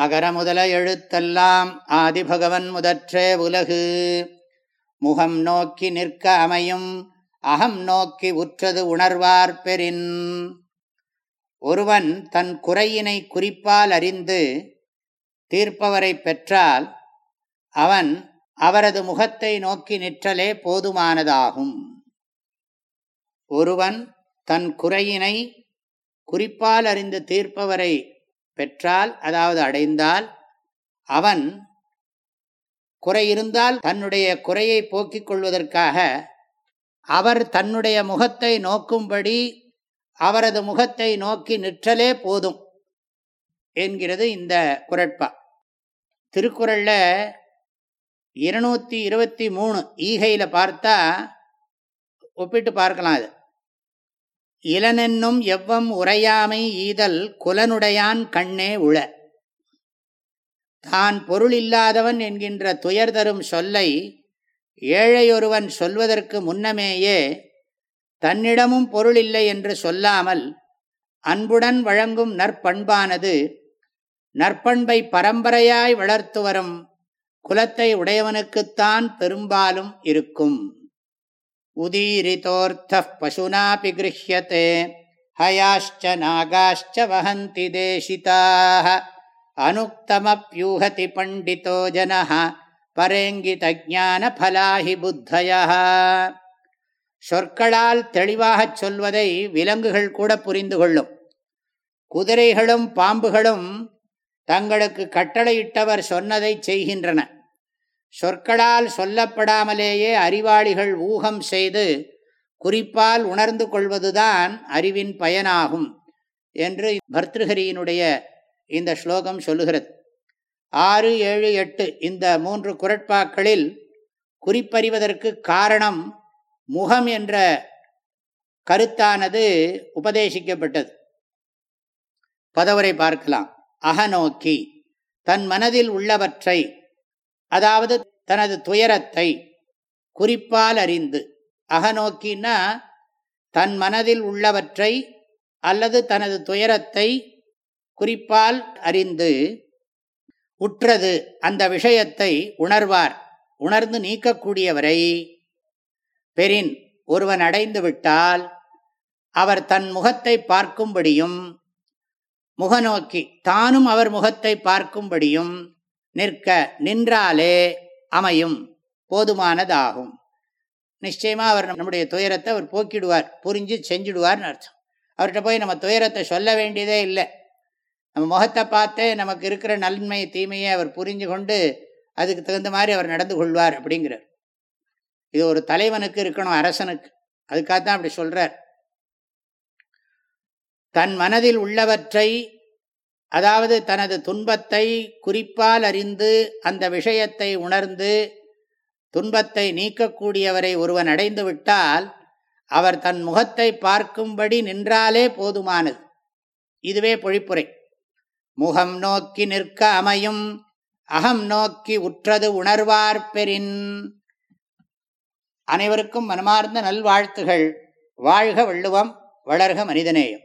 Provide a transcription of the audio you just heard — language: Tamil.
அகர முதல எழுத்தெல்லாம் ஆதிபகவன் முதற்றே உலகு. முகம் நோக்கி நிற்க அமையும் அகம் நோக்கி உற்றது உணர்வார் பெறின். ஒருவன் தன் குறையினை குறிப்பால் அறிந்து தீர்ப்பவரை பெற்றால் அவன் அவரது முகத்தை நோக்கி நிற்றலே போதுமானதாகும். ஒருவன் தன் குறையினை குறிப்பால் அறிந்து தீர்ப்பவரை பெற்றால் அதாவது அடைந்தால் அவன் குறை இருந்தால் தன்னுடைய குறையை போக்கிக் கொள்வதற்காக அவர் தன்னுடைய முகத்தை நோக்கும்படி அவரது முகத்தை நோக்கி நிற்றலே போதும் என்கிறது இந்த குரட்பா. திருக்குறளில் இருநூற்றி இருபத்தி மூணு ஈகையில் பார்த்தா ஒப்பிட்டு பார்க்கலாம் அது. இளனென்னும் எவ்வம் உரையாமை ஈதல் குலனுடையான் கண்ணே உள. தான் பொருள் இல்லாதவன் என்கின்ற துயர் தரும் சொல்லை ஏழையொருவன் சொல்வதற்கு முன்னமேயே தன்னிடமும் பொருள் இல்லை என்று சொல்லாமல் அன்புடன் வழங்கும் நற்பண்பானது நற்பண்பை பரம்பரையாய் வளர்த்து வரும் குலத்தை உடையவனுக்குத்தான் பெரும்பாலும் இருக்கும். உதீரிதோர்த்த பசுனாபி கிருஹியத்தே ஹயாஷ்ச நாகாஷ்ச வஹந்தி தேசிதாக அனுக்தமப்யூஹதி பண்டிதோ ஜன பரேங்கிதஜான பலாஹி புத்தய சொற்களால் தெளிவாகச் சொல்வதை விலங்குகள் கூட புரிந்து கொள்ளும் குதிரைகளும் பாம்புகளும் தங்களுக்கு கட்டளையிட்டவர் சொன்னதை செய்கின்றன. சொற்களால் சொல்லப்படாமலேயே அறிவாளிகள் ஊகம் செய்து குறிப்பால் உணர்ந்து கொள்வதுதான் அறிவின் பயனாகும் என்று பர்திருஹரியினுடைய இந்த ஸ்லோகம் சொல்லுகிறது. ஆறு ஏழு எட்டு இந்த மூன்று குரட்பாக்களில் குறிப்பறிவதற்கு காரணம் முகம் என்ற கருத்தானது உபதேசிக்கப்பட்டது. பதவரை பார்க்கலாம். அகநோக்கி. தன் மனதில் உள்ளவற்றை அதாவது தனது துயரத்தை குறிப்பால் அறிந்து அகநோக்கின்னா தன் மனதில் உள்ளவற்றை அல்லது தனது துயரத்தை குறிப்பால் அறிந்து உற்றது. அந்த விஷயத்தை உணர்வார். உணர்ந்து நீக்கக்கூடியவரை பெரின் ஒருவன் அடைந்து விட்டால் அவர் தன் முகத்தை பார்க்கும்படியும் முகநோக்கி தானும் அவர் முகத்தை பார்க்கும்படியும் நிற்க நின்றாலே அமையும் போதுமானதாகும். நிச்சயமாக அவர் நம்முடைய துயரத்தை அவர் போக்கிடுவார் புரிஞ்சு செஞ்சுடுவார்னு அர்த்தம். அவர்கிட்ட போய் நம்ம துயரத்தை சொல்ல வேண்டியதே இல்லை. நம்ம முகத்தை பார்த்தே நமக்கு இருக்கிற நன்மை தீமையை அவர் புரிஞ்சு கொண்டு அதுக்கு தகுந்த மாதிரி அவர் நடந்து கொள்வார் அப்படிங்கிறார். இது ஒரு தலைவனுக்கு இருக்கணும் அரசனுக்கு. அதுக்காகத்தான் அப்படி சொல்கிறார் தன் மனதில் உள்ளவற்றை அதாவது தனது துன்பத்தை குறிப்பால் அறிந்து அந்த விஷயத்தை உணர்ந்து துன்பத்தை நீக்கக்கூடியவரை ஒருவன் அடைந்து விட்டால் அவர் தன் முகத்தை பார்க்கும்படி நின்றாலே போதுமானது. இதுவே பொழிப்புரை. முகம் நோக்கி நிற்க அமையும் அகம் நோக்கி உற்றது உணர்வார் பெறின். அனைவருக்கும் மனமார்ந்த நல்வாழ்த்துகள். வாழ்க வள்ளுவம் வளர்க மனிதநேயம்.